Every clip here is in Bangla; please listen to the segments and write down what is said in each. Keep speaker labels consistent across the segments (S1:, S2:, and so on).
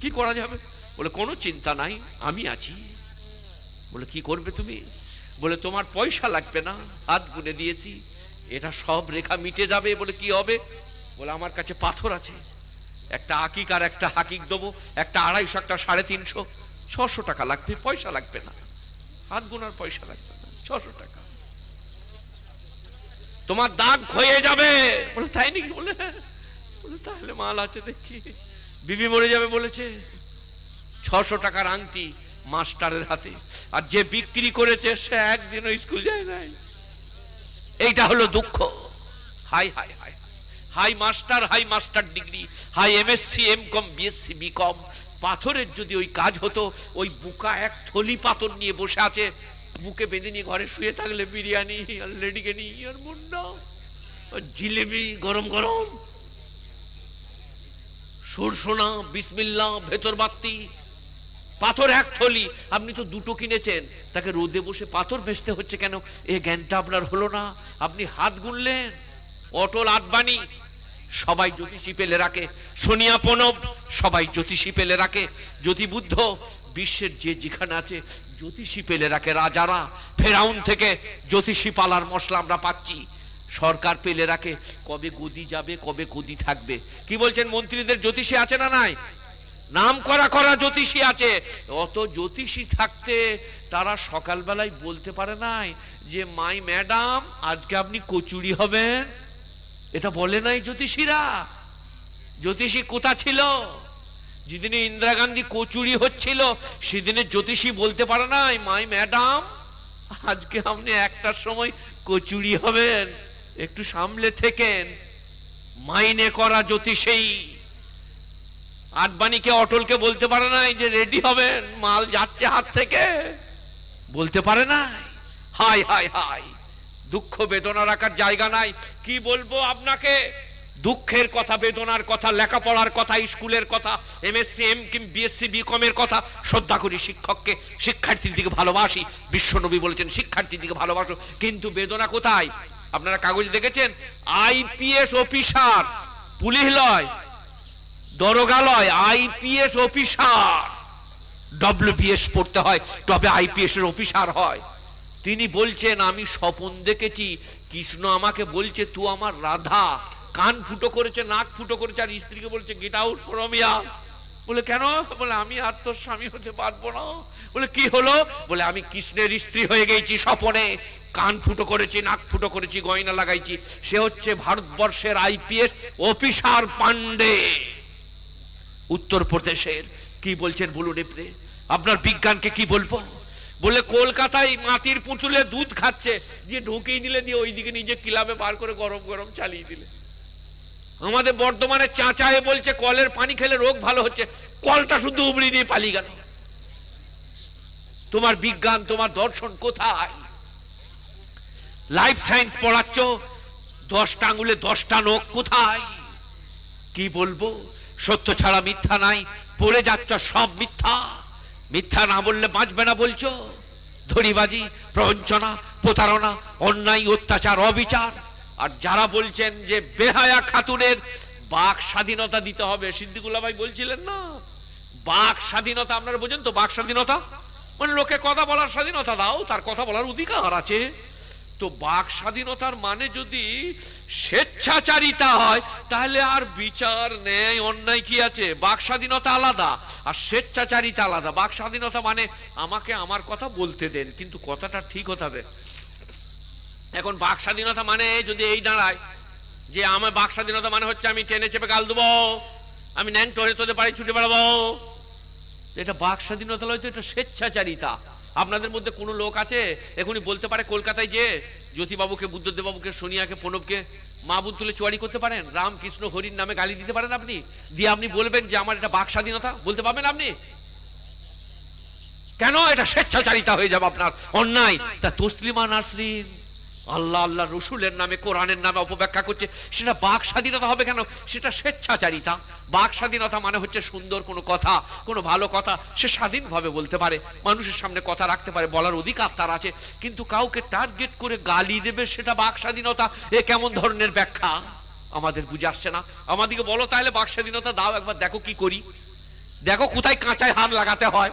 S1: কি করা যাবে? বলে, কোনো চিন্তা নাই, আমি আছি। বলে, কি করবে তুমি? বলে, তোমার পয়সা লাগবে না, হাত গুনে দিয়েছি, এটা সব রেখা মিটে যাবে, বলে, কি হবে? বলে, আমার কাছে পাথর আছে, একটা আকিক আর একটা হাকিক দেবো, একটা আড়াইশো, একটা সাড়ে তিনশো, ছশো টাকা লাগবে, পয়সা লাগবে না। হাত গোনার পয়সা লাগবে না, ছশো টাকা। তোমার দাগ ক্ষয়ে যাবে। বলে, তাই নাকি? বলে "হ্যাঁ।" বলে, তাহলে মাল আছে দেখি। বিবি মরে যাবে বলেছে। ছশো টাকার আংটি মাস্টারের হাতে। আর যে বিক্রি করেছে, সে একদিনও স্কুল যায় নাই। এইটা হলো দুঃখ। High high high high. Master high master degree. High MSc M com BSc B com পাথরের যদি ওই কাজ হতো, ওই বুকা এক থলি পাথর নিয়ে বসে আছে, বুকে বেঁধে নিয়ে ঘরে শুয়ে থাকলে বিরিয়ানি আর লেডিকে নিয়ে আর মুন্ডা। জিলেবি গরম গরম। সরসোনা বিসমিল্লা, ভেতর বাত্তি পাথর এক থলি। আপনি তো দুটো কিনেছেন। তাকে রোদে বসে পাথর ভেসতে হচ্ছে কেন? এ জ্ঞানটা আপনার হলো না। আপনি হাত গুনলেন। অটল আদবানি সবাই জ্যোতিষী পেলে রাখে। সোনিয়া প্রণব, সবাই জ্যোতিষী পেলে রাখে। জ্যোতি বুদ্ধ বিশ্বের যে যেখানে আছে, জ্যোতিষী পেলে রাখে রাজারা। ফেরাউন থেকে জ্যোতিষী পালার মশলা আমরা পাচ্ছি। সরকার পেলে রাখে, কবে গদি যাবে, কবে গদি থাকবে। কি বলছেন মন্ত্রীদের, জ্যোতিষী আছে না নাই? নাম করা করা জ্যোতিষী আছে। অত জ্যোতিষী থাকতে তারা সকালবেলায় বলতে পারে নাই যে, মাই ম্যাডাম, আজকে আপনি কচুরি হবেন? এটা বলে নাই জ্যোতিষীরা। জ্যোতিষী কোথা ছিল? যেদিনে ইন্দিরা গান্ধী কচুরি হচ্ছিল, সেদিনে জ্যোতিষী বলতে পারে নাই, মাই ম্যাডাম, আজকে আপনি একটার সময় কচুরি হবেন। একটু সামলে থেকেন। মাইনে করা জ্যোতিষী আডবাণীকে অটলকে বলতে পারে নাই যে, রেডি হবেন, মাল যাচ্ছে হাত থেকে? বলতে পারে নাই। হাই হাই হাই দুঃখ বেদনা রাখার জায়গা নাই। কি বলব আপনাকে? দুঃখের কথা, বেদনার কথা, লেখাপড়ার কথা, স্কুলের কথা MSc M com BSc BCom এর কথা, শ্রদ্ধা করি শিক্ষককে, শিক্ষার্থীর দিকে ভালোবাসি। বিশ্বনবী বলেছেন, শিক্ষার্থীর দিকে ভালোবাসো। কিন্তু বেদনা কোথায়? আপনারা কাগজ দেখেছেন? আইপিএস অফিসার পুলিশ লয় দরগালয় আইপিএস অফিসার। ডব্লিউপিএস পড়তে হয়, তবে আইপিএস এর অফিসার হয়। তিনি বলছেন, আমি স্বপন দেখেছি, কৃষ্ণ আমাকে বলছে তুই আমার রাধা, কান ফুটো করেছে, নাক ফুটো করেছে, আর স্ত্রীকে বলছে গেট আউট ফ্রমিয়া বলে, কেন? বলে, আমি আর তোর স্বামী হতে পারব না। বলে, কি হলো? বলে, আমি কৃষ্ণের স্ত্রী হয়ে গেছি স্বপনে কান ফুটো করেছি, নাক ফুটো করেছি, গয়না লাগাইছি। সে হচ্ছে ভারতবর্ষের আইপিএস অফিসার পান্ডে উত্তরপ্রদেশের, কি বলছেন বলুন এপরে আপনার বিজ্ঞানকে কি বলব? বলে কলকাতায় মাটির পুতুলে দুধ খাচ্ছে, দিয়ে ঢুকিয়ে দিলে, দিয়ে ওইদিকে নিজে কিলাবে বার করে গরম গরম চালিয়ে দিলে। আমাদের বর্ধমানে চাচায় বলছে, কলের পানি খেলে রোগ ভালো হচ্ছে, কলটা শুধু উবড়ি দিয়ে পালিয়ে গেল। তোমার বিজ্ঞান, তোমার দর্শন কোথায়? লাইফ সায়েন্স পড়াচ্ছ? দশটা আঙুলে দশটা নখ কোথায়? কি বলব? সত্য ছাড়া মিথ্যা নাই, পড়ে যাচ্ছ, সব মিথ্যা। মিথ্যা না বললে বাঁচবে না বলছো? ধরিবাজি প্রবঞ্চনা, প্রতারণা, অন্যায়, অত্যাচার, অবিচার। আর যারা বলছেন যে বেহায়া খাতুনের বাক স্বাধীনতা দিতে হবে, সিদ্দিকুল্লাহ ভাই বলছিলেন না? বাক স্বাধীনতা, আপনারা বোঝেন তো বাক স্বাধীনতা? মানে লোকে কথা বলার স্বাধীনতা দাও, তার কথা বলার অধিকার আছে। তো বাক স্বাধীনতার মানে যদি স্বেচ্ছাচারিতা হয়, তাহলে আর বিচার, ন্যায়, অন্যায় কি আছে? বাক স্বাধীনতা আলাদা আর স্বেচ্ছাচারিতা আলাদা। বাক স্বাধীনতা মানে আমাকে আমার কথা বলতে দেন, কিন্তু কথাটা ঠিক হতে হবে। এখন বাক স্বাধীনতা মানে যদি এই দাঁড়ায় যে আমার বাক স্বাধীনতা মানে হচ্ছে আমি টেনে চেপে গাল দেবো, আমি ন্যাংটো হয়ে তোদের বাড়ি ছুটে বেড়াবো। এটা বাক স্বাধীনতা নয়, তো এটা স্বেচ্ছাচারিতা। আপনাদের মধ্যে কোনো লোক আছে? এখনই বলতে পারে কলকাতায় যে, জ্যোতিবাবুকে বুদ্ধদেব বাবুকে সোনিয়াকে, প্রণবকে মাহবুব তুলে চুয়ারি করতে পারেন? রামকৃষ্ণ হরির নামে গালি দিতে পারেন আপনি? দিয়ে আপনি বলবেন যে, আমার এটা বাক স্বাধীনতা বলতে পারবেন আপনি? কেন? এটা স্বেচ্ছাচারিতা হয়ে যাবে আপনার অন্যায়। তা তসলিমা নাসরিন আল্লাহ আল্লাহ রসুলের নামে, কোরআনের নামে অপব্যাখ্যা করছে। সেটা বাক স্বাধীনতা হবে কেন? সেটা স্বেচ্ছাচারিতা। বাক স্বাধীনতা মানে হচ্ছে সুন্দর কোনো কথা, কোনো ভালো কথা। সে স্বাধীনভাবে বলতে পারে, মানুষের সামনে কথা রাখতে পারে, বলার অধিকার তার আছে। কিন্তু কাউকে টার্গেট করে গালি দেবে, সেটা বাক স্বাধীনতা। এ কেমন ধরনের ব্যাখ্যা? আমাদের বুঝে আসছে না। আমাদেরকে বলো তাহলে বাক স্বাধীনতা দাও, একবার দেখো কি করি। দেখো কোথায় কাঁচায় হাত লাগাতে হয়।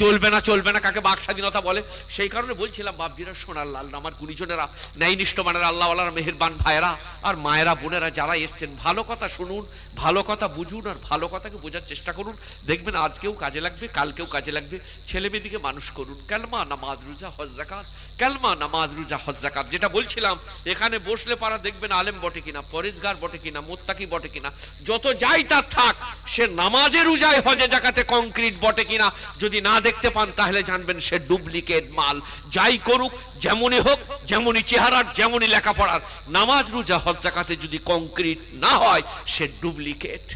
S1: চলবে না চলবে না, কাকে বাক স্বাধীনতা বলে? সেই কারণে বলছিলাম, বাপজিরা, সোনার লাল আমার গুণীজনেরা ন্যায়নিষ্ঠ মানের আল্লাহ মেহেরবান ভাইয়েরা, আর মায়েরা, বোনেরা যারা এসছেন, ভালো কথা শুনুন, ভালো কথা বুঝুন, আর ভালো কথাকে বোঝার চেষ্টা করুন। দেখবেন আজকেও কাজে লাগবে, কালকেও কাজে লাগবে। ছেলে মেয়েদিকে মানুষ করুন। ক্যালমা নামাজ রুজা হজ্জাকাত ক্যালমা নামাজ রুজা হজ্জাকাত যেটা বলছিলাম, এখানে বসলে পারা দেখবেন আলেম বটে কিনা, পরেজগার বটে কিনা, মোত্তাকি বটে কিনা, যত যাই তার থাক, সে নামাজের রুজায়, হজে জাকাতে কংক্রিট বটে কিনা। যদি না দেখতে পান, তাহলে জানবেন সে ডুপ্লিকেট মাল। যাই করুক, যেমনই হোক, যেমনই চেহারার, যেমনই লেখাপড়ার, নামাজ, রুজা, হজ, জাকাতে যদি কংক্রিট না হয়, সে ডুপ্লিকেট।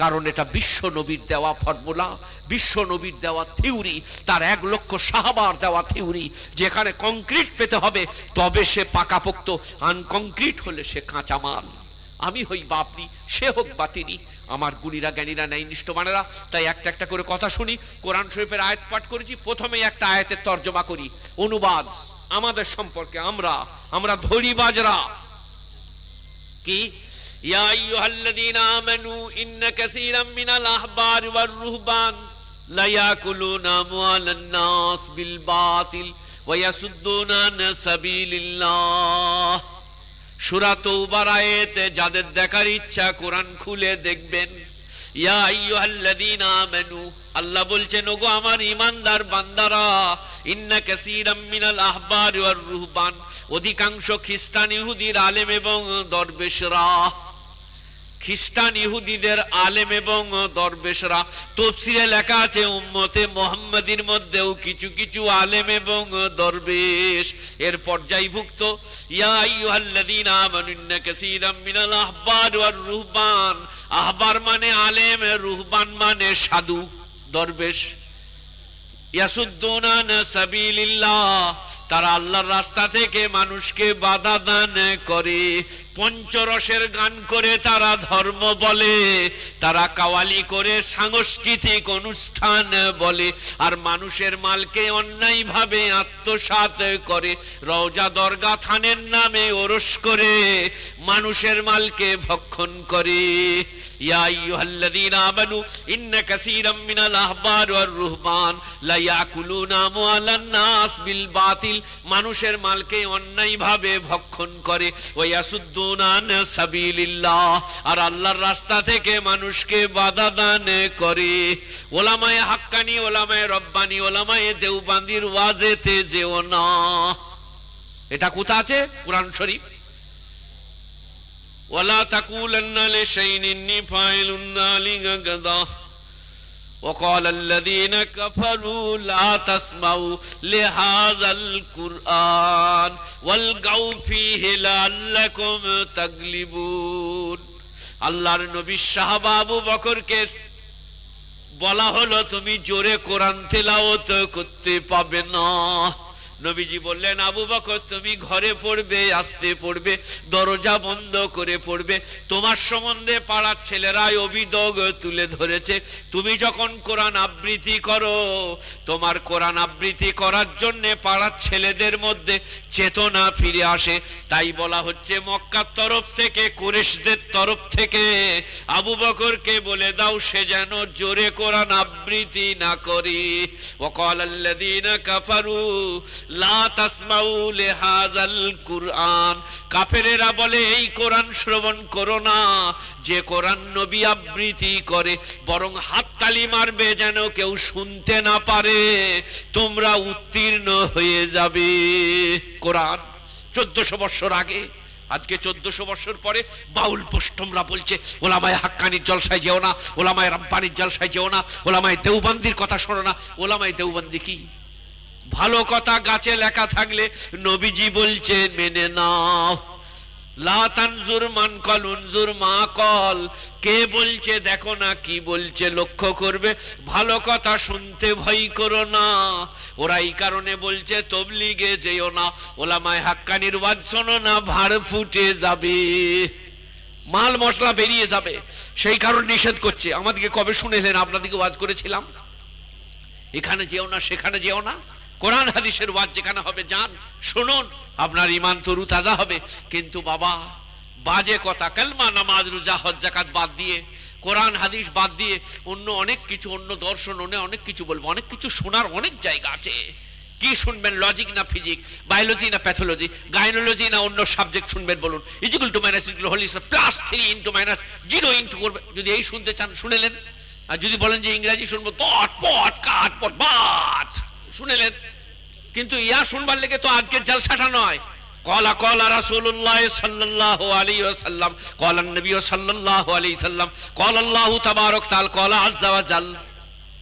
S1: কারণ এটা বিশ্ব নবীর দেওয়া ফর্মুলা বিশ্ব নবীর দেওয়া থিওরি তার এক লক্ষ সাহাবার দেওয়া থিওরি যেখানে কংক্রিট পেতে হবে, তবে সে পাকাপোক্ত আনকংক্রিট হলে সে কাঁচা মাল আমি হই বা আপনি সে হোক বা তিনি আমার গুণীরা, জ্ঞানীরা নেই নিষ্ঠমানেরা তাই একটা একটা করে কথা শুনি, কোরআন শরীফের আয়াত পাঠ করেছি, প্রথমেই একটা আয়াতের তর্জমা করি। অনুবাদ, আমাদের সম্পর্কে আমরা আমরা ধরি বাজরা কি আইয়ুহাল্লাযীনা আমানু ইন্না কাসীরাম মিনাল আহবার ওয়ার রুহবান লা ইয়াকুলুনা আমওয়ালান নাস বিল বাতিল, ওয়া ইয়াসুদ্দুনা আন সাবিলিল্লাহ। সূরা আয়াতে যাদের দেখার ইচ্ছা কোরআন খুলে দেখবেন। ইয়া আইয়ুহাল্লাযীনা আমানু, আল্লাহ বলছেন, ওগো আমার ইমানদার বান্দারা, ইন্না কাসীরাম মিনাল আহবার রুহবান। অধিকাংশ খ্রিস্টান ইহুদির আলেম এবং দরবেশরা। খ্রিস্টান ইহুদিদের আলেম এবং দরবেশরা। তফসিরে লেখা আছে, উম্মতে মোহাম্মদীর মধ্যেও কিছু কিছু আলেম এবং দরবেশ। এর পর্যায়ভুক্ত রুহবান। আহবার মানে আলেম, রুহবান মানে সাধু, দরবেশ। তারা আল্লাহর রাস্তা থেকে মানুষকে বাধা দান করে, পঞ্চরসের গান করে তারা ধর্ম বলে, তারা কাওয়ালি করে সাংস্কৃতিক অনুষ্ঠান বলে, আর মানুষের মালকে অন্যায় ভাবে আত্মসাত করে, রওজা দরগা থানের নামে ওরস করে মানুষের মালকে ভক্ষণ করে। ইয়া আইয়ুহাল্লাযীনা আমানু, ইন্না কাসীরাম বিল বাতিল। মানুষের মালকে অন্যায়ভাবে ভক্ষণ করে। সাবিলিল্লাহ। আর আল্লাহর রাস্তা থেকে মানুষকে বাধা দান করে। ওলামায়ে হাক্কানি, ওলামায়ে রব্বানি, ওলামায়ে দেওবান্দির ওয়াজেতে যেও না। এটা কোথা আছে? কুরআন শরীফ। ওয়ালা তাকুলান্না লিশাইনিন ফাইলুন্না লিগাগাদা وقال الذين كفروا لا تسمعوا لهذا القرآن والغوا فيه لعلكم تغلبون আল্লাহর নবী সাহাবা আবু বকরকে বলা হলো তুমি জোরে কোরআন তেলাওয়াত করতে পাবে না নবীজি বললেন, আবু বকর, তুমি ঘরে পড়বে, আসতে পড়বে, দরজা বন্ধ করে পড়বে। তোমার সম্বন্ধে পাড়ার ছেলেরাই অভিযোগ তুলে ধরেছে। তুমি যখন কোরআন আবৃত্তি করো, তোমার কোরআন আবৃত্তি করার জন্য পাড়ার ছেলেদের মধ্যে চেতনা ফিরে আসে। তাই বলা হচ্ছে, মক্কার তরফ থেকে, কুরেশদের তরফ থেকে আবু বকরকে বলে দাও, সে যেন জোরে কোরআন আবৃত্তি না করি। ওকাল কাফারু কাফেরেরা বলে, এই কোরআন শ্রবণ করো না। যে কোরআন নবী আবৃত্তি করে, বরং হাততালি মারবে যেন কেউ শুনতে না পারে। তোমরা উত্তীর্ণ হয়ে যাবে। কোরআন চোদ্দশো বছর আগে, আজকে চোদ্দশো বছর পরে বাউল পোষ্টমরা বলছে, ওলামায় হাক্কানির জলসায় যেও না, ওলামায় রাব্বানির জলসায় যেও না, ওলামায় দেওবন্দির কথা শোনো না, ওলামায় দেওবন্দি কি? ভালো কথা গাছে লেখা থাকলে নবীজি বলছে, মেনে নাও। কল, উনজুর মা কল। কে বলছে দেখো না, কি বলছে লক্ষ্য করবে? ভালো কথা শুনতে ভয় করো না। ওরা এই কারণে বলছে, তবলিগে যেও না। ওলামায় হাক্কানির ওয়াজ শোনো না ভাড় ফুটে যাবে। মাল মশলা বেরিয়ে যাবে। সেই কারণ নিষেধ করছে। আমাদেরকে কবে শুনেলেন আপনাদেরকে ওয়াজ করেছিলাম? এখানে যেও না, সেখানে যেও না। কোরআন হাদিসের ওয়াজ যেখানে হবে, যান, শুনুন। আপনার ইমান তরু তাজা হবে। কিন্তু বাবা, বাজে কথা, কালমা, নামাজ, রোজা, হজ জাকাত বাদ দিয়ে, কোরআন, হাদিস বাদ দিয়ে, অন্য অনেক কিছু, অন্য দর্শন, অন্য অনেক কিছু বলব। অনেক কিছু শোনার অনেক জায়গা আছে। কি শুনবেন লজিক না ফিজিক বায়োলজি না প্যাথোলজি গাইনোলজি না অন্য সাবজেক্ট শুনবেন বলুন। ইজিকুল টু মাইনাস ইজিকুল হল plus three into minus zero into করবে যদি এই শুনতে চান শুনেলেন আর যদি বলেন যে ইংরাজি শুনব তট পট কাট পট বাট। শুনেলেন। কিন্তু ইয়া শুনবার লেগে তো আজকের জালসাটা নয়। কলা কলা রাসূলুল্লাহ সাল্লাল্লাহু আলাইহি ওয়াসাল্লাম, কলা নবী সাল্লাল্লাহু আলাইহি সাল্লাম, কলা আল্লাহ তাবারক তাআলা, কলা আজ্জা ওয়া জাল।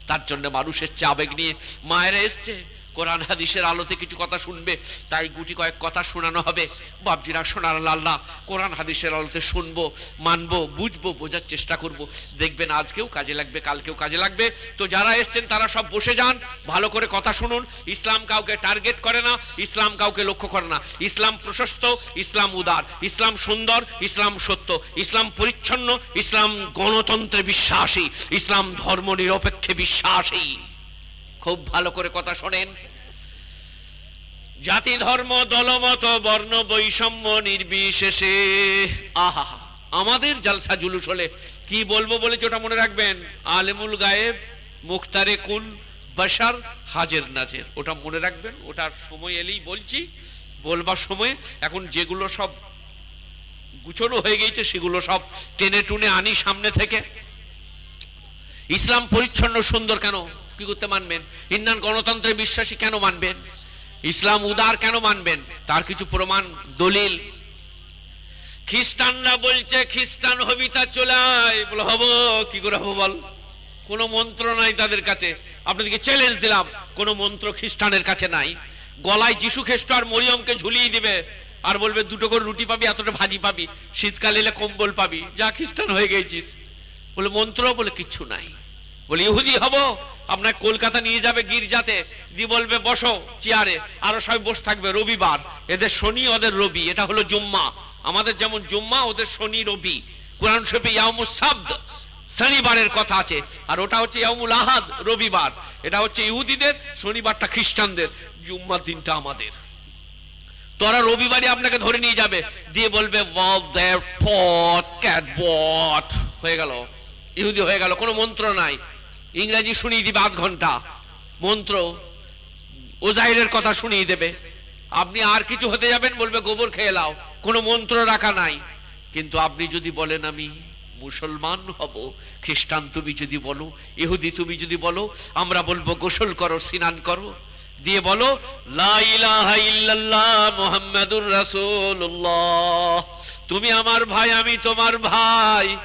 S1: তার জন্য মানুষের চাবেগ নিয়ে মায়েরা এসছে কোরআন হাদিসের আলোতে কিছু কথা শুনবে, তাই গুটি কয়েক কথা শোনানো হবে। বাবজিরা শোনার আল্লাহ কোরআন হাদিসের আলোতে শুনব, মানবো, বুঝব, বোঝার চেষ্টা করব। দেখবেন আজকেও কাজে লাগবে, কালকেও কাজে লাগবে। তো যারা এসছেন, তারা সব বসে যান, ভালো করে কথা শুনুন। ইসলাম কাউকে টার্গেট করে না, ইসলাম কাউকে লক্ষ্য করে না। ইসলাম প্রশস্ত, ইসলাম উদার। ইসলাম সুন্দর, ইসলাম সত্য। ইসলাম পরিচ্ছন্ন, ইসলাম গণতন্ত্রে বিশ্বাসী। ইসলাম ধর্ম নিরপেক্ষে বিশ্বাসী। খুব ভালো করে কথা শোনেন। জাতি, ধর্ম, দলমত, বর্ণ, বৈষম্য নির্বিশেষে। আহা, আমাদের জালসা জুলুস হলে কি বলব বলে যেটা মনে রাখবেন? আলেমুল গায়েব, মুখতারে কুল বাসার হাজের নাজের। ওটা মনে রাখবেন ওটার সময় এলেই বলছি। বলবার সময় এখন যেগুলো সব গুছানো হয়ে গেছে সেগুলো সব টেনে টুনে আনি সামনে থেকে। ইসলাম পরিচ্ছন্ন সুন্দর কেন? কি করতে মানবেন? ইন্ডিয়ান গণতন্ত্রে বিশ্বাসী কেন মানবেন? ইসলাম উদার কেন মানবেন? তার কিছু প্রমাণ, দলিল। খ্রিস্টানরা বলছে, খ্রিস্টান হবি তা চলে বলে, হব, কি করে হব বল? কোন মন্ত্র নাই তাদের কাছে। আপনাদেরকে চ্যালেঞ্জ দিলাম, কোন মন্ত্র খ্রিস্টানের কাছে নাই। গলায় যিশু খ্রিস্ট আর মরিয়মকে ঝুলিয়ে দিবে আর বলবে, দুটো করে রুটি পাবি, এতটা ভাজি পাবি, শীতকাল এলে কম্বল পাবি, যা খ্রিস্টান হয়ে গেছিস। বলে, মন্ত্র বলে কিচ্ছু নাই। বলে, ইহুদি হব আপনার কলকাতা নিয়ে যাবে গির্জাতে। দিয়ে বলবে, বসো চেয়ারে, আরও সবাই বসে থাকবে রবিবার। এদের শনি, ওদের রবি। এটা হলো জুম্মা। আমাদের যেমন জুম্মা, ওদের শনি, রবি। কোরআন শরীফে ইয়ামুস সাবদ, শনিবারের কথা আছে। আর ওটা হচ্ছে ইয়ামুল আহাদ, রবিবার। এটা হচ্ছে ইহুদিদের, শনিবারটা খ্রিস্টানদের। জুম্মার দিনটা আমাদের। তোরা রবিবারে আপনাকে ধরে নিয়ে যাবে। দিয়ে বলবে হয়ে গেল। ইহুদি হয়ে গেল, কোনো মন্ত্র নাই। ইংরেজি শুনিয়ে দিবে আধ ঘণ্টা। মন্ত্র ওজাইরের কথা শুনিয়ে দেবে। আপনি আর কিছু হতে যাবেন বলবে, গোবর খেয়ে লাও কোনো মন্ত্র রাখা নাই। কিন্তু আপনি যদি বলেন, আমি মুসলমান হব, খ্রিস্টান তুমি যদি বলো, ইহুদি তুমি যদি বলো, আমরা বলব, গোসল করো, স্নান করো। দিয়ে বলো মুহাম্মাদুর রাসূলুল্লাহ। তুমি আমার ভাই, আমি তোমার ভাই।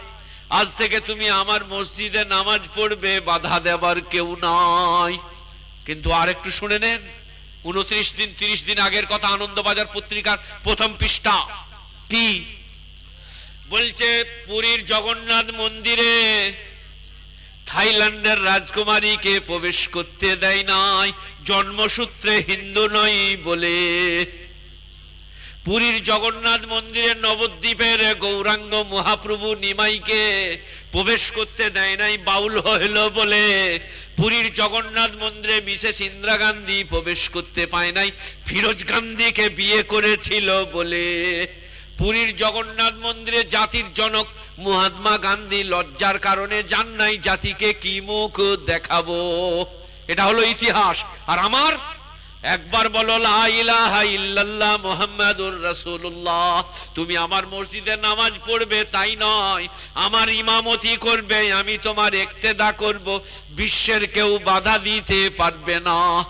S1: আজ থেকে তুমি আমার মসজিদে নামাজ পড়বে, বাধা দেবার কেউ নাই। কিন্তু আর একটু শুনে নেন, উনত্রিশ দিন, তিরিশ দিন আগের কথা আনন্দবাজার পত্রিকার প্রথম পৃষ্ঠা কি? বলছে, পুরীর জগন্নাথ মন্দিরে থাইল্যান্ডের রাজকুমারীকে প্রবেশ করতে দেয় নাই, জন্মসূত্রে হিন্দু নয় বলে। পুরীর জগন্নাথ মন্দিরের নবদ্বীপের গৌরাঙ্গ মহাপ্রভু নিমাইকে প্রবেশ করতে দেয় নাই, বাউল হইল বলে। পুরীর জগন্নাথ মন্দিরে মিসেস ইন্দিরা গান্ধী প্রবেশ করতে পায় নাই, ফিরোজ গান্ধীকে বিয়ে করেছিল বলে। পুরীর জগন্নাথ মন্দিরে জাতির জনক মহাত্মা গান্ধী লজ্জার কারণে যান নাই, জাতিকে কি মুখ দেখাবো? এটা হলো ইতিহাস। আর আমার একবার বলো মোহাম্মদুর রসুল্লাহ তুমি আমার মসজিদে নামাজ পড়বে, তাই নয়। আমার ইমামতি করবে, আমি তোমার একতেদা করব। বিশ্বের কেউ বাধা দিতে পারবে না।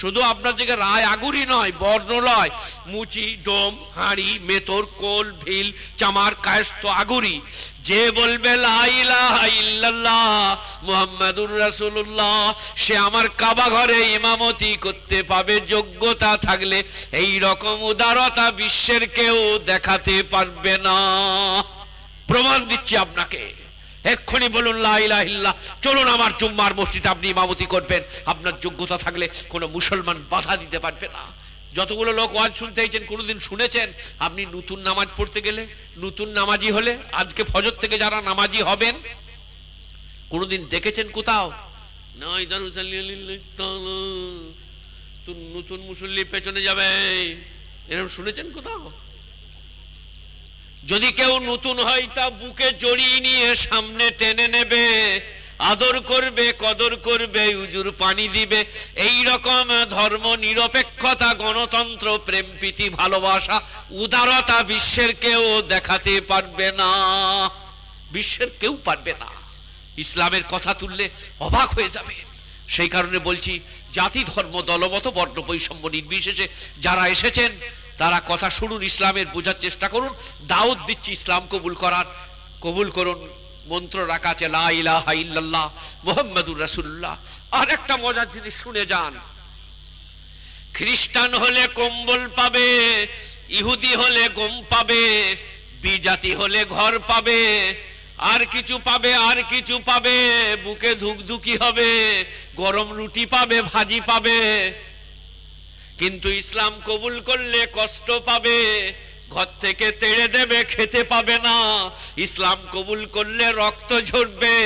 S1: শুধু আপনার দিকে রায় আগুরি নয় বর্ণ বর্ণলয়। মুচি, ডোম, হাঁড়ি, মেতর, কোল, ভিল, চামার কায়স্ত আগুরি। যে বলবে সে আমার কাবা ঘরে ইমামতি করতে পাবে। যোগ্যতা থাকলে এই রকম উদারতা বিশ্বের কেউ দেখাতে পারবে না। প্রমাণ দিচ্ছি আপনাকে। এক্ষুনি বলুন লাইলাহিল্লাহ চলুন আমার জুম্মার মসজিদ আপনি ইমামতি করবেন। আপনার যোগ্যতা থাকলে কোনো মুসলমান বাধা দিতে পারবে না। যতগুলো লোক ওয়াজ শুনতে হয়েছেন কোনোদিন শুনেছেন? আপনি নতুন নামাজ পড়তে গেলে, নতুন নামাজি হলে, আজকে ফজর থেকে যারা নামাজি হবেন, কোনোদিন দেখেছেন কোথাও? নতুন মুসল্লি পেছনে যাবে। এরকম শুনেছেন কোথাও? যদি কেউ নতুন হয় তা বুকে জড়িয়ে নিয়ে সামনে টেনে নেবে। আদর করবে, কদর করবে, উজুর পানি দিবে। এই রকম ধর্ম নিরপেক্ষতা, গণতন্ত্র, প্রেম, প্রীতি, ভালোবাসা, উদারতা বিশ্বের কেউ দেখাতে পারবে না। বিশ্বের কেউ পারবে না। ইসলামের কথা তুললে অবাক হয়ে যাবে। সেই কারণে বলছি, জাতি ধর্ম দলমত বর্ণ বৈষম্য নির্বিশেষে যারা এসেছেন তারা কথা শুনুন, ইসলামের বোঝার চেষ্টা করুন। দাওয়াত দিচ্ছি ইসলাম কবুল করার। কবুল করুন, মন্ত্র রাখা আছে, লা ইলাহা ইল্লাল্লাহ, মুহাম্মাদুর রাসূলুল্লাহ। আর একটা মজার জিনিস শুনে যান। খ্রিস্টান হলে কম্বল পাবে, ইহুদি হলে গম পাবে, বিজাতি হলে ঘর পাবে, আর কিছু পাবে, আর কিছু পাবে, বুকে ধুকধুকি হবে, গরম রুটি পাবে, ভাজি পাবে। কিন্তু ইসলাম কবুল করলে কষ্ট পাবে, ঘর থেকে তেড়ে দেবে, খেতে পাবে না। ইসলাম কবুল করলে রক্ত ঝরবে,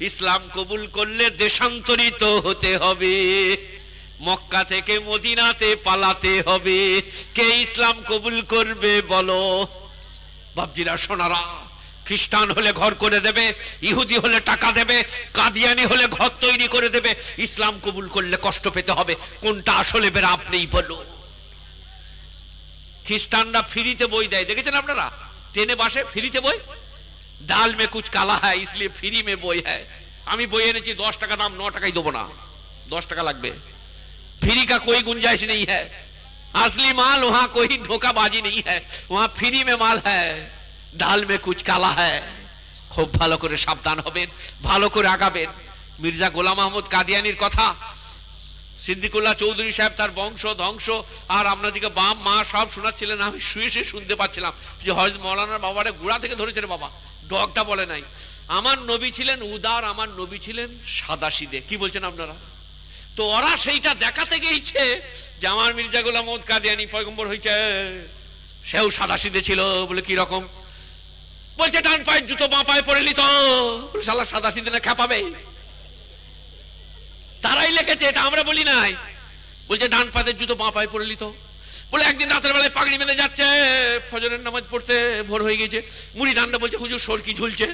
S1: ইসলাম কবুল করলে দেশান্তরিত হতে হবে। মক্কা থেকে মদিনাতে পালাতে হবে। কে ইসলাম কবুল করবে বলো? বাবজিরা সোনারা খ্রিস্টান হলে ঘর করে দেবে, ইহুদি হলে টাকা দেবে, কাদিয়ানি হলে ঘর তৈরি করে দেবে। ইসলাম কবুল করলে কষ্ট পেতে হবে, কোনটা আসলে বের আপনিই বলো খ্রিস্টানরা ফ্রিতে বই দেয়, দেখেছেন আপনারা? টেনে বাসে, ফ্রিতে বই? ডাল মে কুচ কালা হ্যাঁ ইসলি ফ্রি মে বই হ্যাঁ আমি বই এনেছি, দশ টাকা দাম, ন টাকাই দেবো না। দশ টাকা লাগবে। ফ্রি কা কই গুঞ্জাইশ নেই হ্যাঁ আসলি মাল ওহা কোই ধোকাবাজি নেই হ্যাঁ ওহা ফ্রি মে মাল হ্যাঁ ডাল মে কুচ কালা হ্যায়। খুব ভালো করে সাবধান হবেন, ভালো করে আগাবেন। মির্জা গোলাম আহমদ কাদিয়ানির কথা, সিদ্দিকুল্লাহ চৌধুরী সাহেব তার বংশ, ধ্বংস, আর আপনাদেরকে বাম মা সব শোনাচ্ছিলেন, আমি শুয়ে শুয়ে শুনতে পাচ্ছিলাম যে হয়তো মৌলানার বাবারে গুড়া থেকে ধরেছে বাবা, ডগটা বলে নাই। আমার নবী ছিলেন উদার, আমার নবী ছিলেন সাদা সিদে। কি বলছেন আপনারা? তো ওরা সেইটা দেখাতে গেছে যে আমার মির্জা গোলাম কাদিয়ানি পয়গম্বর হয়েছে সেও সাদা সিদে ছিল বলে কি রকম? বলছে, ডান পায়ের জুতো বাঁ পায়ে পরে নিত সালা সাদা সিদে না খেপাবে তারাই লিখেছে, এটা আমরা বলি নাই। বলছে, ডান পায়ের জুতো বাঁ পায়ে পরে নিত বলে, একদিন রাতের বেলায় পাগড়ি বেঁধে যাচ্ছে, ফজরের নামাজ পড়তে ভোর হয়ে গেছে। মুড়ি ডান্ডা বলছে, হুজুর সরকি ঝুলছে?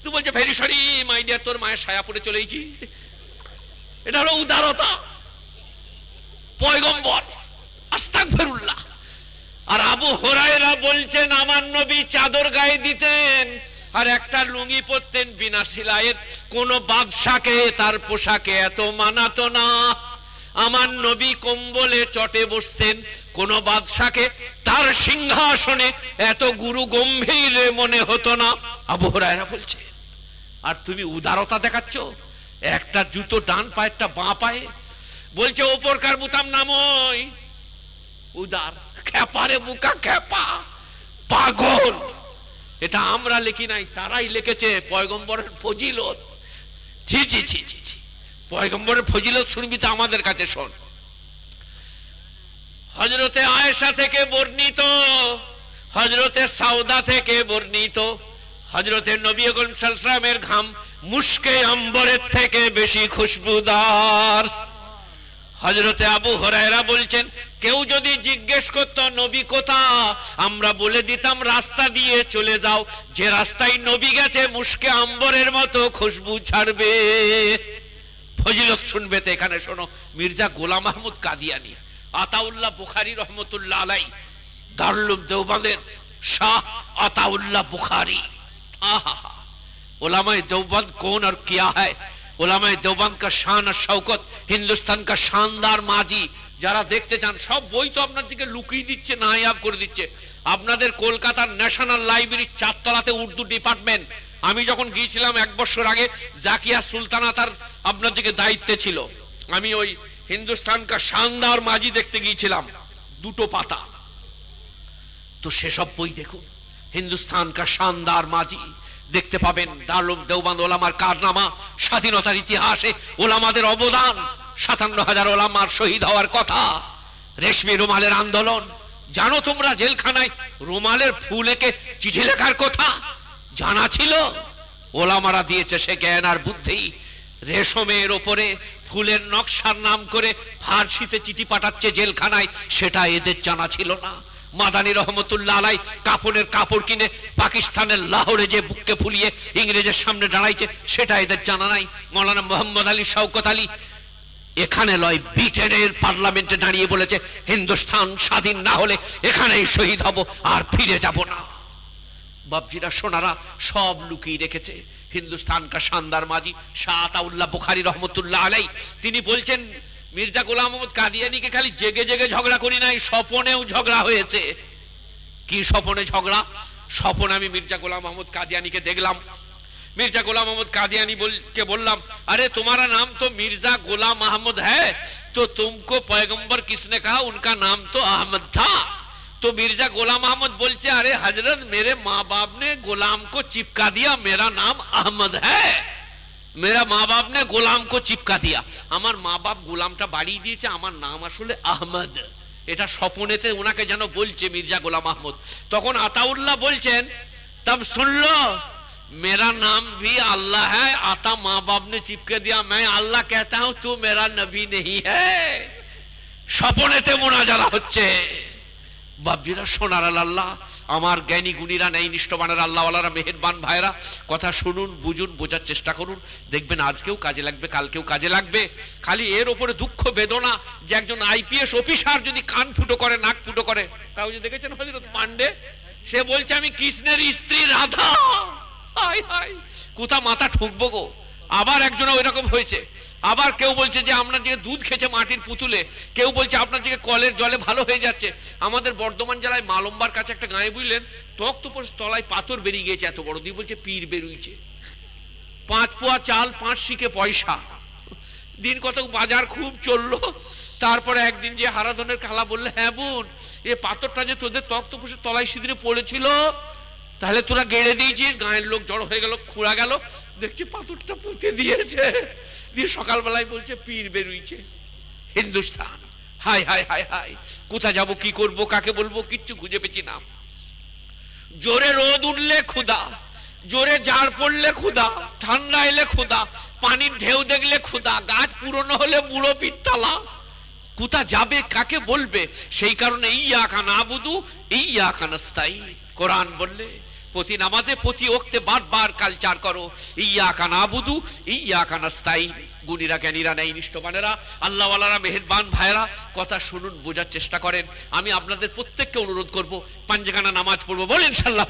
S1: তুই বলছে, ভেরি সরি, মাই ডিয়ার, তোর মায়ের ছায়া পড়ে চলেছি এটা হলো উদারতা। পয়গম্বর। আস্তাক ফেরুল্লাহ আর আবু হোরাইরা বলছেন, আমার নবী চাদর গায়ে দিতেন আর একটা লুঙ্গি পরতেন বিনা সিলাইয়ের কোন বাদশাকে তার পোশাকে এত মানাতো না। আমার নবী কম্বলে চটে বসতেন। কোন বাদশাকে তার সিংহাসনে এত গুরু গম্ভীর মনে হতো না। আবু হোরাইরা বলছে, আর তুমি উদারতা দেখাচ্ছ? একটা জুতো ডান পায়েরটা বাঁ পায়ে? বলছে, ওপরকার বুতাম নামই। উদার। খেপারে বুকা খেপা পাগল। এটা আমরা লিখি নাই, তারাই লিখেছে পয়গম্বরের ফজিলত। ছি ছি ছি ছি ছি। পয়গম্বরের ফজিলত শুনবি তো আমাদের কাছে শোন। হজরতে আয়েশা থেকে বর্ণিত হজরতে সাউদা থেকে বর্ণিত হজরতে নবী সালামের ঘাম মুস্কে আম্বরের থেকে বেশি খুশবুদার। হজরতে আবু হরাইরা বলছেন, কেউ যদি জিজ্ঞেস করত, নবী কোথা আমরা বলে দিতাম, রাস্তা দিয়ে চলে যাও। যে রাস্তায় নবী গেছে মুশকে আম্বরের মতো খুশবু ছাড়বে। ফজিলক শুনবে তো এখানে, শোনো। মির্জা গোলাম আহমদ কাদিয়ানি, আতাউল্লাহ বুখারি রহমতুল্লাহ আলাই দারুলুম দেওবাদের শাহ আতাউল্লাহ বুখারি। ওলামায় দেওবাদ কোন আর কিয়া হয়? ওলামায় দেওবান কা শান আর শওকত, হিন্দুস্তান কা শানদার মাজি, যারা দেখতে চান, সব বই তো আপনার দিকে লুকিয়ে দিচ্ছে, নায়াব করে দিচ্ছে। আপনাদের কলকাতার ন্যাশনাল চারতলাতে উর্দু ডিপার্টমেন্ট। আমি যখন গিয়েছিলাম এক বছর আগে, জাকিয়া সুলতানা তার আপনার দিকে দায়িত্বে ছিল। আমি ওই হিন্দুস্তান কা শানদার মাঝি দেখতে গিয়েছিলাম, দুটো পাতা। তো সেসব বই দেখুন, হিন্দুস্তান কা শানদার মাঝি দেখতে পাবেন দারুম দেওবান ওলামার কারনামা, স্বাধীনতার ইতিহাসে ওলামাদের অবদান, সাতান্ন হাজার ওলামার শহীদ হওয়ার কথা, রেশমি রুমালের আন্দোলন, জানো তোমরা জেলখানায় রুমালের ফুল এঁকে চিঠি লেখার কথা? জানা ছিল? ওলামারা দিয়েছে সে জ্ঞান আর বুদ্ধি। রেশমের ওপরে ফুলের নকশার নাম করে ফার্সিতে চিঠি পাঠাচ্ছে জেলখানায়, সেটা এদের জানা ছিল না। মাদানী রহমতুল্লাহ আলাই কাপড়ের কাপড় কিনে পাকিস্তানের লাহোরে যে বুককে ফুলিয়ে ইংরেজের সামনে দাঁড়াইছে, সেটা এদের জানা নাই। মৌলানা মোহাম্মদ আলী শওকত আলী এখানে লয় ব্রিটেনের পার্লামেন্টে দাঁড়িয়ে বলেছে হিন্দুস্তান স্বাধীন না হলে এখানেই শহীদ হব আর ফিরে যাব না। বাবজিরা সোনারা সব লুকিয়ে রেখেছে। হিন্দুস্তান কা শানদার মাজি শাহ আতাউল্লাহ বুখারী রহমতুল্লাহ আলাই, তিনি বলছেন মির্জা গোলাম মোহাম্মদ কাদিয়ানিকে খালি জেগে জেগে ঝগড়া করি নাই স্বপনেও ঝগড়া হয়েছে কি স্বপনে ঝগড়া স্বপনে আমি মির্জা গোলাম মোহাম্মদ কাদিয়ানিকে দেখলাম मिर्जा गुलाम मोहम्मद कादियानी बोल के बोललाम अरे तुम्हारा नाम तो मिर्जा गुलाम मोहम्मद है तो तुमको पैगंबर किसने कहा उनका नाम तो अहमद था तो मिर्जा गुलाम अहमद बोलते अरे हजरत मेरे माँ बाप ने गुलाम को चिपका दिया मेरा नाम अहमद है মেরা মা বাপ নে গোলামকে চিপকা দিয়া আমার মা বাপ গোলামটা বাড়িয়ে দিয়েছে আমার নাম আসলে আহমদ এটা স্বপনেতে ওনাকে যেন বলছে মির্জা গোলাম আহমদ তখন আতাউল্লাহ বলছেন তব শুনলো मेरा नाम भी अल्लाह है आता माँ बाप ने चिपके दिया मैं अल्लाह कहता हूं तू मेरा नबी नहीं है স্বপনেতে মোনাজারা হচ্ছে বাবজিরা সোনার আল্লাহ আমার জ্ঞানী গুণীরা নেই নিষ্ঠবানের আল্লাহওয়ালারা, মেহেরবান ভাইরা কথা শুনুন, বুঝুন, বোঝার চেষ্টা করুন। দেখবেন আজকেও কাজে লাগবে, কালকেও কাজে লাগবে। খালি এর ওপরে দুঃখ, বেদনা যে একজন আইপিএস অফিসার যদি কান ফুটো করে, নাক ফুটো করে। কাউকে দেখেছেন হজরত পান্ডে সে বলছে, আমি কৃষ্ণের স্ত্রী রাধা। কোথা মাথা ঠুকবো গো? আবার একজন ওই রকম হয়েছে। আবার কেউ বলছে যে আপনার দিকে দুধ খেছে মাটির পুতুলে, কেউ বলছে আপনার দিকে কলের জলে ভালো হয়ে যাচ্ছে। আমাদের বর্ধমান জেলায় মালম্বার কাছে একটা গায়ে বুঝলেন তক তো তলায় পাথর বেরিয়ে গিয়েছে এত বড়। দিয়ে বলছে, পীর বেরুইছে। পাঁচ পোয়া চাল, পাঁচ শিখে পয়সা। দিন কত বাজার খুব চলল। তারপরে একদিন যে হারাধনের খালা বললে হ্যাঁ বোন, এ পাথরটা যে তোদের তক্ত তলায় সিদিনে পড়েছিল, তাহলে তোরা গেড়ে দিয়েছিস। গায়ের লোক জড়ো হয়ে গেল, খুঁড়া গেল, দেখছি পাথরটা পুঁতে দিয়েছে। দিয়ে সকালবেলায় বলছে, পীর বেরুইছে। হিন্দুস্তান হাই হাই হাই হাই কোথা যাব, কি করব, কাকে বলব, কিচ্ছু খুঁজে পেছি না। জোরে রোদ উঠলে ক্ষুদা জোরে জাড় পড়লে ক্ষুদা ঠান্ডা এলে ক্ষুদা পানির ঢেউ দেখলে ক্ষুদা গাছ পুরনো হলে বুড়ো পিত্তালা। কোথা যাবে, কাকে বলবে? সেই কারণে, ইয়া খান আবুদু, ইয়া খান কোরআন বললে প্রতি নামাজে, প্রতি ওক্তে বারবার কালচার করো। ইয়া কানা বুধু ইয়া কানাস্তাই গুণীরা, জ্ঞানীরা নেই নিষ্ঠবানেরা আল্লাহওয়ালারা, মেহেরবান ভাইরা কথা শুনুন, বোঝার চেষ্টা করেন। আমি আপনাদের প্রত্যেককে অনুরোধ করব, পাঞ্জাগানা নামাজ পড়ব বলেন সাল্লাহ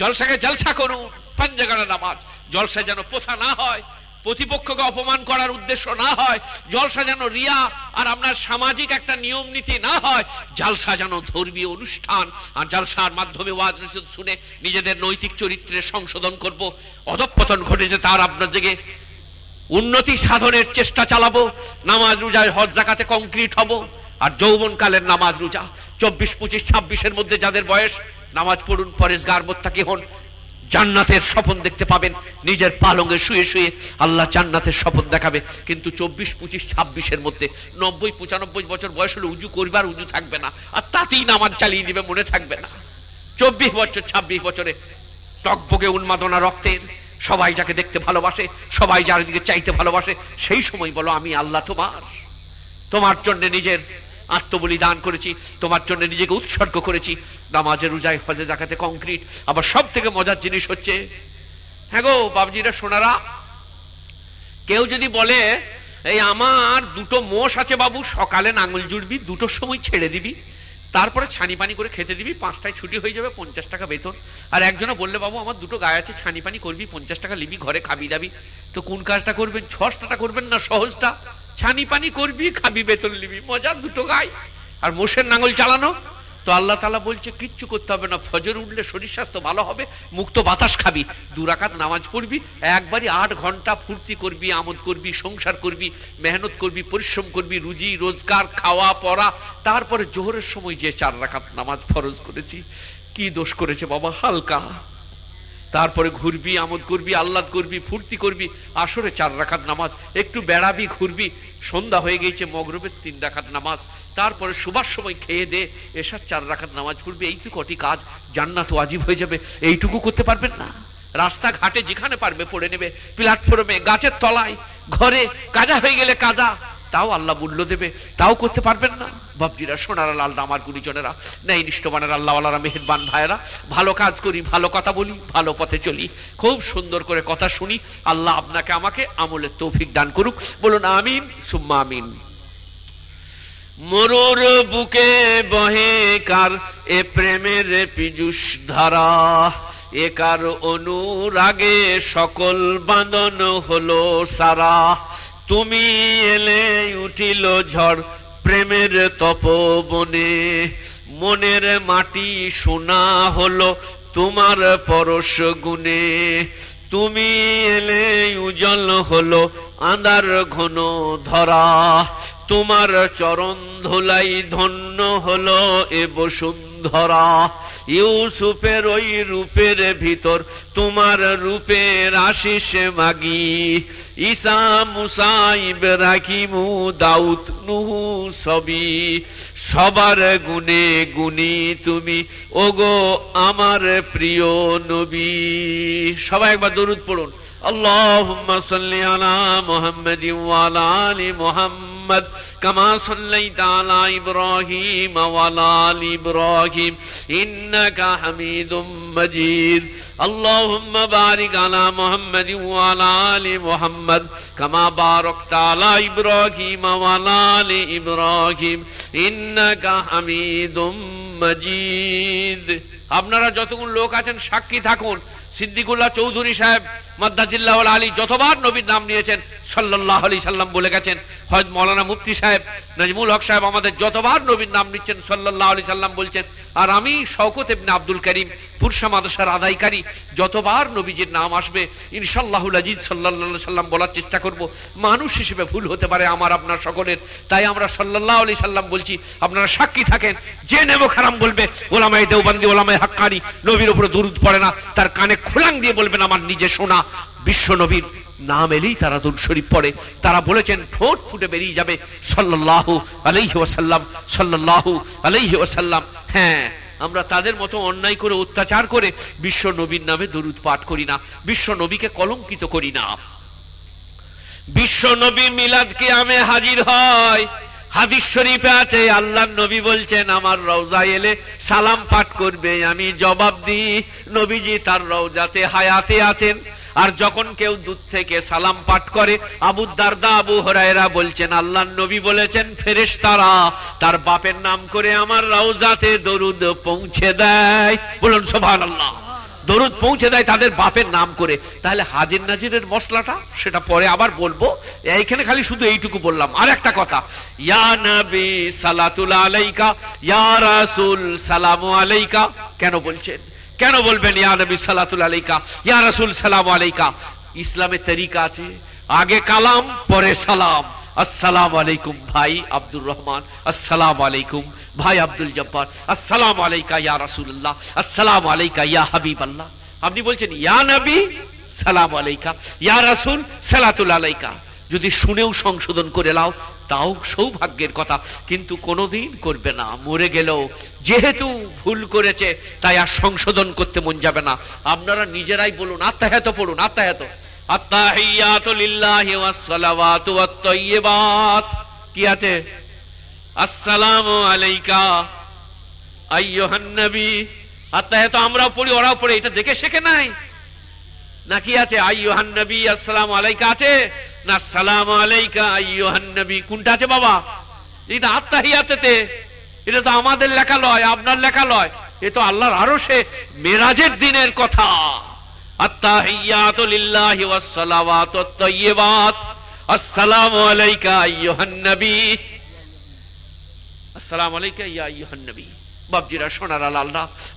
S1: জলসাকে জলসা করো, পাঞ্জাগানা নামাজ। জলসা যেন প্রথা না হয় প্রতিপক্ষকে অপমান করার উদ্দেশ্য না হয়, জলসা যেন রিয়া আর আপনার সামাজিক একটা নিয়ম নীতি না হয়, জালসা যেন ধর্মীয় অনুষ্ঠান আর জালসার মাধ্যমে ওয়াজ শুনে নিজেদের নৈতিক চরিত্রের সংশোধন করব। অধপতন ঘটেছে তার আপনার দিকে। উন্নতি সাধনের চেষ্টা চালাবো, নামাজ রোজায় হজ জাকাতে কংক্রিট হব আর যৌবন কালের নামাজ রোজা। চব্বিশ, পঁচিশ, ছাব্বিশের মধ্যে যাদের বয়স, নামাজ পড়ুন পরেশগার মোত্তাকি হন। জান্নাতের স্বপন দেখতে পাবেন। নিজের পালঙ্গে শুয়ে শুয়ে আল্লাহ জান্নাতের স্বপন দেখাবে। কিন্তু চব্বিশ, পঁচিশ, ছাব্বিশের মধ্যে নব্বই, পঁচানব্বই বছর বয়স হলে উজু করবার উজু থাকবে না। আর তাতেই নামাজ চালিয়ে দিবে, মনে থাকবে না। চব্বিশ বছর, ছাব্বিশ বছরে টকবকে উন্মাদনা রক্তের সবাই যাকে দেখতে ভালোবাসে, সবাই যার দিকে চাইতে ভালোবাসে, সেই সময় বলো, আমি আল্লাহ তোমার। তোমার জন্য নিজের আত্মবলিদান করেছি, তোমার জন্য নিজেকে উৎসর্গ করেছি। নামাজের রোজায় হজে জাকাতে কংক্রিট আবার সব থেকে মজার জিনিস হচ্ছে হ্যাঁ গো বাবজিরা সোনারা কেউ যদি বলে, এই আমার দুটো মোষ আছে বাবু, সকালে নাঙ্গল জুড়বি, দুটোর সময় ছেড়ে দিবি, তারপরে ছানি পানি করে খেতে দিবি, পাঁচটায় ছুটি হয়ে যাবে, পঞ্চাশ টাকা বেতন। আর একজনে বললে, বাবু, আমার দুটো গায়ে আছে ছানি পানি করবি, পঞ্চাশ টাকা লিবি, ঘরে খাবি দাবি। তো কোন কাজটা করবেন? সস্তাটা করবেন না সহজটা? ছানি পানি করবি, খাবি, বেতন লিবি মজার দুটো গায়ে আর মোষের নাঙ্গল চালানো। তো আল্লাহ তালা বলছে, কিচ্ছু করতে হবে না। ফজর উঠলে শরীর স্বাস্থ্য ভালো হবে, মুক্ত বাতাস খাবি। দুরাকাত নামাজ পড়বি, একবারই আট ঘণ্টা ফুর্তি করবি, আমোদ করবি, সংসার করবি, মেহনত করবি, পরিশ্রম করবি, রুজি, রোজগার, খাওয়া, পড়া। তারপরে জোহরের সময় যে চার রাখাত নামাজ ফরজ করেছি, কি দোষ করেছে বাবা? হালকা। তারপরে ঘুরবি, আমোদ করবি, আহ্লাদ করবি, ফুর্তি করবি, আসরে চার রাখাত নামাজ, একটু বেড়াবি, ঘুরবি, সন্ধ্যা হয়ে গেছে মগরবের তিন রাখাত নামাজ, তারপরে সুবার সময় খেয়ে দে এসার চার রাখাত নামাজ পড়বি, এইটুকু কটি কাজ, জান্নাত ওয়াজিব হয়ে যাবে, এইটুকু করতে পারবেন না? রাস্তাঘাটে যেখানে পারবে পড়ে নেবে প্ল্যাটফর্মে গাছের তলায়, ঘরে, কাজা হয়ে গেলে কাজা তাও আল্লাহ মূল্য দেবে, তাও করতে পারবেন না। বাবজিরা সোনার, লাল আমার গুণীজনেরা নেই নিষ্ঠবানের আল্লাহওয়ালারা, মেহেরবান ভাইয়েরা, ভালো কাজ করি, ভালো কথা বলি, ভালো পথে চলি। খুব সুন্দর করে কথা শুনি, আল্লাহ আপনাকে, আমাকে আমলের তৌফিক দান করুক। বলুন, আমিন, সুম্মা আমিন। মরুর বুকে বহে কার, এ প্রেমের পিজুষ ধারা। এ কার অনুরাগে সকল বাঁধন হলো সারা। তুমি এলে উঠিল ঝড় প্রেমের তপবনে। মনের মাটি সোনা হলো তোমার পরশ গুনে তুমি এলে উজ্জ্বল হলো আন্দার ঘন ধরা। তোমার চরণ ধুলাই ধন্য হলো এ বসুন্ধরা ইউসুফের ওই রূপের ভিতর তোমার রূপের আশিস মাগি। ঈসা, মুসা, ইব্রাহিমু, দাউদ, নুহু সবি সবার গুনে গুনি তুমি। ওগো আমার প্রিয় নবী। সবাই একবার দরুদ পড়ুন। اللهم صل على محمد وعلى ال محمد كما صليت على ابراهيم وعلى ال ابراهيم انك حميد مجيد اللهم بارك على محمد وعلى ال محمد كما باركت على ابراهيم وعلى ال ابراهيم انك حميد مجيد আপনারা যতগুলো লোক আছেন সাক্ষী থাকুন সিদ্দিকুল্লাহ চৌধুরী সাহেব মাদ্দাজিল্লাহ আলী যতবার নবীর নাম নিয়েছেন সাল্লাহ আলী সাল্লাম বলে গেছেন। হয়তো মৌলানা মুফতি সাহেব, নাজমুল হক সাহেব আমাদের যতবার নবীর নাম নিচ্ছেন সাল্লাহ আলী সাল্লাম বলছেন, আর আমি শওকত এমনি আব্দুল করিম, পুরসা মাদশার আদায়কারী, যতবার নবীজির নাম আসবে ইনশাল্লাহুল আজিজ সাল্লাহ সাল্লাম বলার চেষ্টা করব। মানুষ হিসেবে ভুল হতে পারে আমার, আপনার সকলের। তাই আমরা সাল্লাহ আলী সাল্লাম বলছি, আপনারা সাক্ষী থাকেন, যে নেব খারাম বলবে ওলামাই দেওবান্দি ওলামাই হাক্কানি, নবীর উপরে দুরুদ পড়ে না, তার কানে খোলাং দিয়ে বলবেন, আমার নিজে শোনা। বিশ্ব নবীর নাম এলেই তারা দুর শরীফ পড়ে। তারা বলেছেন, ঠোঁট ফুটে বেরিয়ে যাবে। সাল্লাহ আলাইহি ওয়াসাল্লাম সাল্লাহ আলাইহি ওয়াসাল্লাম। হ্যাঁ আমরা তাদের মতো অন্যায় করে অত্যাচার করে বিশ্ব নবীর নামে দরুদ পাঠ করি না। বিশ্ব নবীকে কলঙ্কিত করি না। বিশ্ব নবী মিলাদ কে আমে হাজির হয়। হাদিস শরীফে আছে আল্লাহ নবী বলছেন, আমার রওজা এলে সালাম পাঠ করবে, আমি জবাব দিই। নবীজি তার রওজাতে হায়াতে আছেন। আর যখন কেউ দূর থেকে সালাম পাঠ করে, আবু দারদা, আবু হরাইরা বলছেন আল্লাহ নবী বলেছেন ফেরেশ তারা তার বাপের নাম করে আমার রওজাতে দরুদ পৌঁছে দেয়। বলুন সোভান আল্লাহ দরুদ পৌঁছে দেয় তাদের বাপের নাম করে। তাহলে হাজির নাজিরের মশলাটা, সেটা পরে আবার বলব। এইখানে খালি শুধু এইটুকু বললাম। আর একটা কথা, ইয়া নবী সালাতুল আলাইকা, ইয়া রাসূল, সালামু আলাইকা। কেন বলছেন? কেন বলবেন, ইয়া নবী সালাতুল আলাইকা, ইয়া রাসূল সালামু আলাইকা? ইসলামের তরিকা আছে, আগে কালাম, পরে সালাম। আসসালাম আলাইকুম ভাই আব্দুর রহমান, আসসালাম আলাইকুম ভাই আব্দুল জব্বার, আসসালাম আলাইকা ইয়া রাসূলুল্লাহ, আসসালাম আলাইকা ইয়া হাবিব আল্লাহ আপনি বলছেন, ইয়া নবী সালাম আলাইকা, ইয়া রাসূল সালাতুল আলাইকা। যদি শুনেও সংশোধন করে লাও তাও সৌভাগ্যের কথা, কিন্তু কোনোদিন করবে না। মরে গেলেও যেহেতু ভুল করেছে, তাই আর সংশোধন করতে মন যাবে না। আপনারা নিজেরাই বলুন, আত্মাহাত পড়ুন, আত্মাহাত। কি আছে? আসসালামু আমরাও পড়ি, ওরাও পড়ে, এটা দেখে শেখে নাই? নাকি আছে? আইয়ুহান নবী, আসসালামু আলাইকা আছে? না, সালাম আলাইকা, আইয়ুহান নবী। কোনটা আছে বাবা? এটা আত্মাহিয়াতেতে। এটা তো আমাদের লেখা লয়, আপনার লেখা লয়। এ তো আল্লাহর আরও সে মেরাজের দিনের কথা। আত্মাহিয়াত লিল্লাহি ওয়াস সালাওয়াতুত তাইয়্যিবাত আসসালামু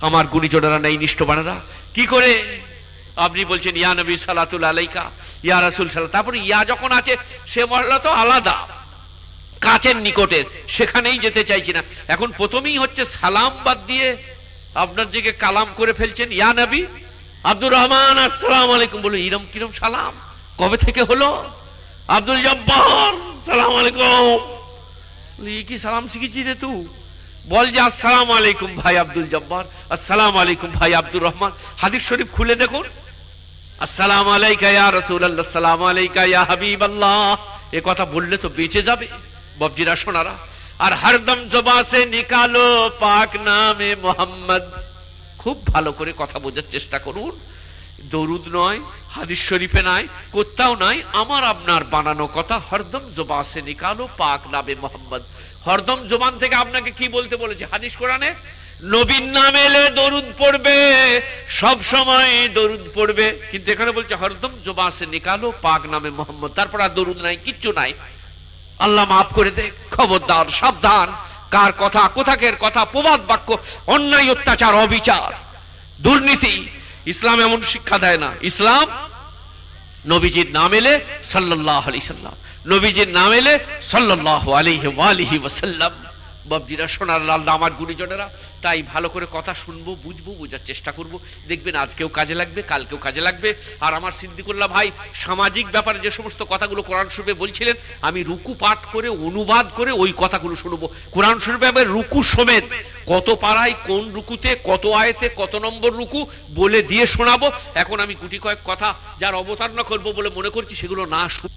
S1: আমার গুণীজনেরা নেই নিষ্ঠবানেরা কি করে? আপনি বলছেন, ইয়া নবী সালাতুল আলাইকা, ইয়া রাসুল সাল্লাহ তারপরে ইয়া যখন আছে, সে মহল্লা তো আলাদা। কাছের নিকটের, সেখানেই যেতে চাইছি না। এখন প্রথমেই হচ্ছে সালাম বাদ দিয়ে আপনার দিকে কালাম করে ফেলছেন, ইয়া নবী, আব্দুর রহমান, আসসালাম আলাইকুম। বলে ইরম কিরম সালাম? কবে থেকে হলো? আব্দুল জব্বার, সালাম আলাইকুম। কি সালাম শিখেছি রে তুই? বল যে, আসসালাম আলাইকুম ভাই আব্দুল জব্বার, আসসালাম আলাইকুম ভাই আব্দুর রহমান। হাদিস শরীফ খুলে দেখুন। আসসালাম আলাইকা ইয়া রাসূলুল্লাহ, আসসালামু আলাইকা ইয়া হাবিবাল্লাহ। এ কথা বললে তো বেঁচে যাবে, ববজিরা সোনারা আর হরদম জবা সে নিকালো পাক নামে মোহাম্মদ। খুব ভালো করে কথা বোঝার চেষ্টা করুন। দরুদ নয়, হাদিস শরীফে নাই কোথাও নাই, আমার আপনার বানানো কথা হরদম জবা সে নিকালো পাক নামে মোহাম্মদ। হরদম জবান থেকে আপনাকে কি বলতে বলেছে? হাদিস কোরআনে? নবীন নাম এলে দরুদ পড়বে, সব সময় দরুদ পড়বে। কিন্তু এখানে বলছে, হরদম জবা সে নিকালো, পাক নামে মোহাম্মদ। তারপর আর দরুদ নাই, কিচ্ছু নাই। আল্লাহ মাফ করে দে, খবরদার, সাবধান। কার কথা, কোথাকের কথা, প্রবাদ বাক্য, অন্যায়, অত্যাচার, অবিচার। দুর্নীতি, ইসলাম এমন শিক্ষা দেয় না। ইসলাম, নবীজির নাম এলে সাল্লাহ আলি সাল্লাম। নবীজির নাম এলে সাল্লাহ আলিহি ওয়ালিহি ওয়াসাল্লাম। বাবজিরা সোনার লাল আমার গুণীজনেরা তাই ভালো করে কথা শুনব, বুঝব, বোঝার চেষ্টা করব। দেখবেন আজকেও কাজে লাগবে কালকেও কাজে লাগবে। আর আমার সিদ্দিকুল্লাহ ভাই সামাজিক ব্যাপারে যে সমস্ত কথাগুলো কোরআন শরীফে বলছিলেন, আমি রুকু পাঠ করে, অনুবাদ করে ওই কথাগুলো শুনব। কোরআন শরীফে আমি রুকু সমেত কত পাড়ায়, কোন রুকুতে, কত আয়তে, কত নম্বর রুকু বলে দিয়ে শোনাবো। এখন আমি গুটি কয়েক কথা যার অবতারণা করব বলে মনে করছি, সেগুলো না শুন